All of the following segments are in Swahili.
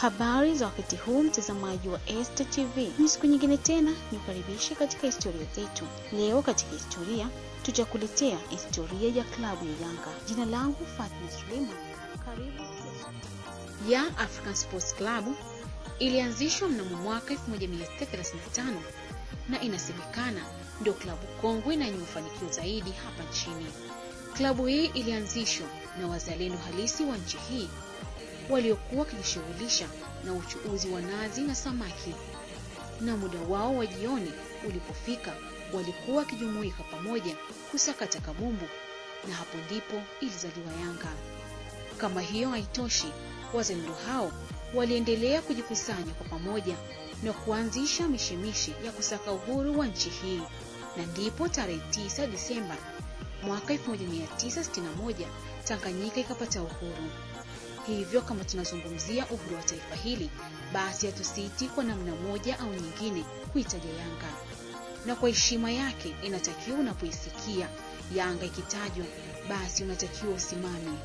Habari za wakati huu, mtazamaji wa Esta TV, ni siku nyingine tena nikukaribisha katika historia zetu. Leo katika historia tutakuletea historia ya klabu ya Yanga. Jina langu Fatma Suleiman, karibu. Young African Sports Club ilianzishwa mnamo mwaka 1935 na inasemekana ndio klabu kongwe na yenye mafanikio zaidi hapa nchini. Klabu hii ilianzishwa na wazalendo halisi wa nchi hii waliokuwa wakijishughulisha na uchuuzi wa nazi na samaki, na muda wao wa jioni ulipofika, walikuwa wakijumuika pamoja kusakata kabumbu, na hapo ndipo ilizaliwa Yanga. Kama hiyo haitoshi, wazalendo hao waliendelea kujikusanya kwa pamoja na kuanzisha mishimishi ya kusaka uhuru wa nchi hii, na ndipo tarehe 9 Disemba mwaka 1961 Tanganyika ikapata uhuru. Hivyo kama tunazungumzia uhuru wa taifa hili, basi hatusiti kwa namna moja au nyingine kuitaja Yanga, na kwa heshima yake inatakiwa unapoisikia Yanga ikitajwa, basi unatakiwa usimame.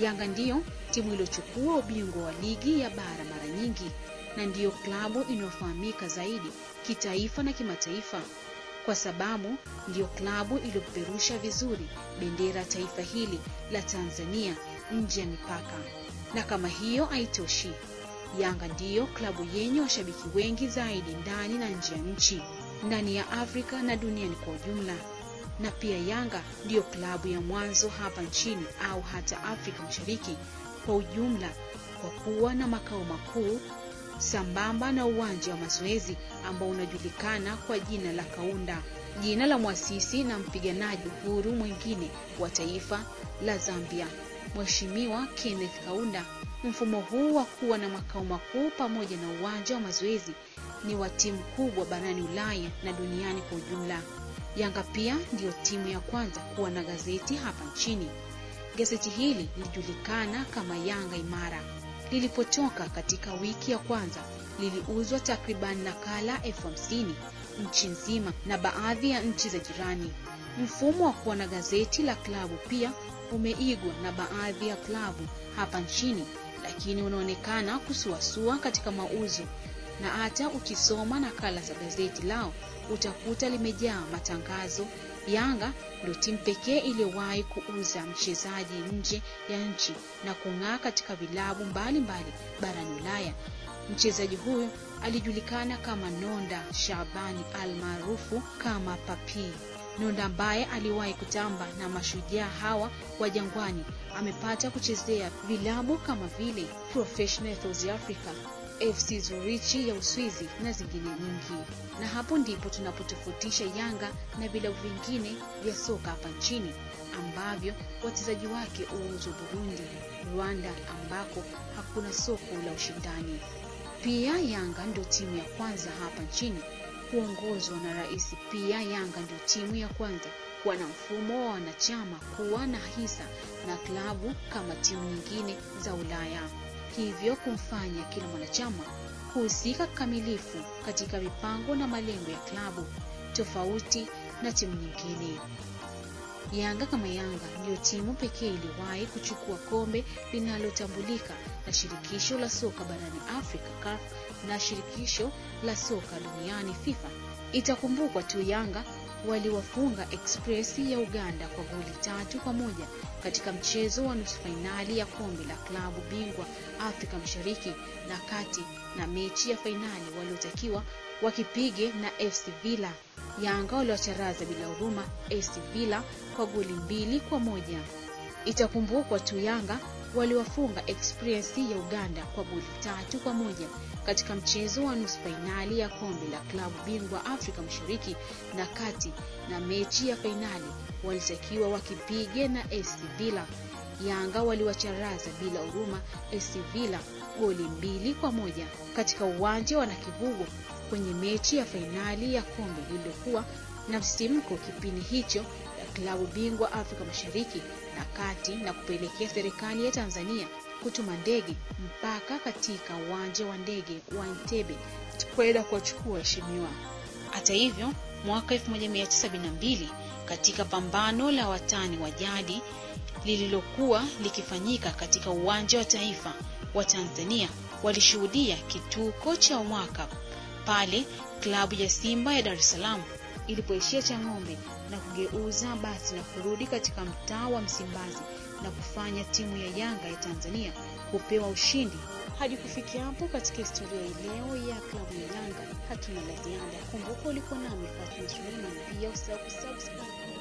Yanga ndiyo timu iliyochukua ubingwa wa ligi ya bara mara nyingi, na ndiyo klabu inayofahamika zaidi kitaifa na kimataifa, kwa sababu ndiyo klabu iliyopeperusha vizuri bendera taifa hili la Tanzania nje ya mipaka. Na kama hiyo haitoshi, Yanga ndiyo klabu yenye washabiki wengi zaidi ndani na nje ya nchi, ndani ya Afrika na duniani kwa ujumla. Na pia Yanga ndiyo klabu ya mwanzo hapa nchini au hata Afrika Mashariki kwa ujumla kwa kuwa na makao makuu sambamba na uwanja wa mazoezi ambao unajulikana kwa jina la Kaunda, jina la mwasisi na mpiganaji uhuru mwingine wa taifa la Zambia, Mheshimiwa Kenneth Kaunda. Mfumo huu wa kuwa na makao makuu pamoja na uwanja wa mazoezi ni wa timu kubwa barani Ulaya na duniani kwa ujumla. Yanga pia ndiyo timu ya kwanza kuwa na gazeti hapa nchini. Gazeti hili lilijulikana kama Yanga Imara. Lilipotoka katika wiki ya kwanza, liliuzwa takriban nakala elfu hamsini nchi nzima na baadhi ya nchi za jirani. Mfumo wa kuwa na gazeti la klabu pia umeigwa na baadhi ya klabu hapa nchini, lakini unaonekana kusuasua katika mauzo, na hata ukisoma nakala za gazeti lao utakuta limejaa matangazo. Yanga ndio timu pekee iliyowahi kuuza mchezaji nje ya nchi na kung'aa katika vilabu mbalimbali barani Ulaya. Mchezaji huyo alijulikana kama Nonda Shabani almaarufu kama Papi. Nonda ambaye aliwahi kutamba na mashujaa hawa wa Jangwani amepata kuchezea vilabu kama vile Professional South Africa, FC Zurich ya Uswizi na zingine nyingi. Na hapo ndipo tunapotofautisha Yanga na vilabu vingine vya soka hapa nchini ambavyo wachezaji wake huuzwa Burundi, Rwanda ambako hakuna soko la ushindani. Pia Yanga ndio timu ya kwanza hapa nchini kuongozwa na rais. Pia Yanga ndio timu ya kwanza kuwa na mfumo wa wanachama kuwa na hisa na klabu kama timu nyingine za Ulaya, hivyo kumfanya kila mwanachama kuhusika kikamilifu katika mipango na malengo ya klabu tofauti na timu nyingine. Yanga kama Yanga ndiyo timu pekee iliwahi kuchukua kombe linalotambulika na shirikisho la soka barani Afrika CAF na shirikisho la soka duniani FIFA. Itakumbukwa tu Yanga waliwafunga Express ya Uganda kwa goli tatu kwa moja katika mchezo wa nusu fainali ya kombe la klabu bingwa Afrika Mashariki na Kati, na mechi ya fainali waliotakiwa wakipige na FC Villa. Yanga waliwacharaza bila huruma AC Villa kwa goli mbili kwa moja. Itakumbukwa tu Yanga waliwafunga Experience ya Uganda kwa goli tatu kwa moja katika mchezo wa nusu fainali ya kombe la klabu bingwa Afrika Mashariki na Kati, na mechi ya fainali walitakiwa wakipige na AC Villa. Yanga waliwacharaza bila huruma AC Villa goli mbili kwa moja katika uwanja wa Nakivugo kwenye mechi ya fainali ya kombe lililokuwa na msisimko kipindi hicho klabu bingwa Afrika Mashariki na Kati, na kupelekea serikali ya Tanzania kutuma ndege mpaka katika uwanja wa ndege wa Entebbe kwenda kuwachukua waheshimiwa. Hata hivyo, mwaka 1972 katika pambano la watani wa jadi lililokuwa likifanyika katika uwanja wa taifa wa Tanzania walishuhudia kituko cha mwaka pale klabu ya Simba ya Dar es Salaam ilipoishia Chang'ombe na kugeuza basi na kurudi katika mtaa wa Msimbazi na kufanya timu ya Yanga ya Tanzania kupewa ushindi. Hadi kufikia hapo katika historia leo ya klabu ya Yanga hatuna la ziada. Kumbuka ulikuwa nami Fatma Suleiman, pia usahau kusubscribe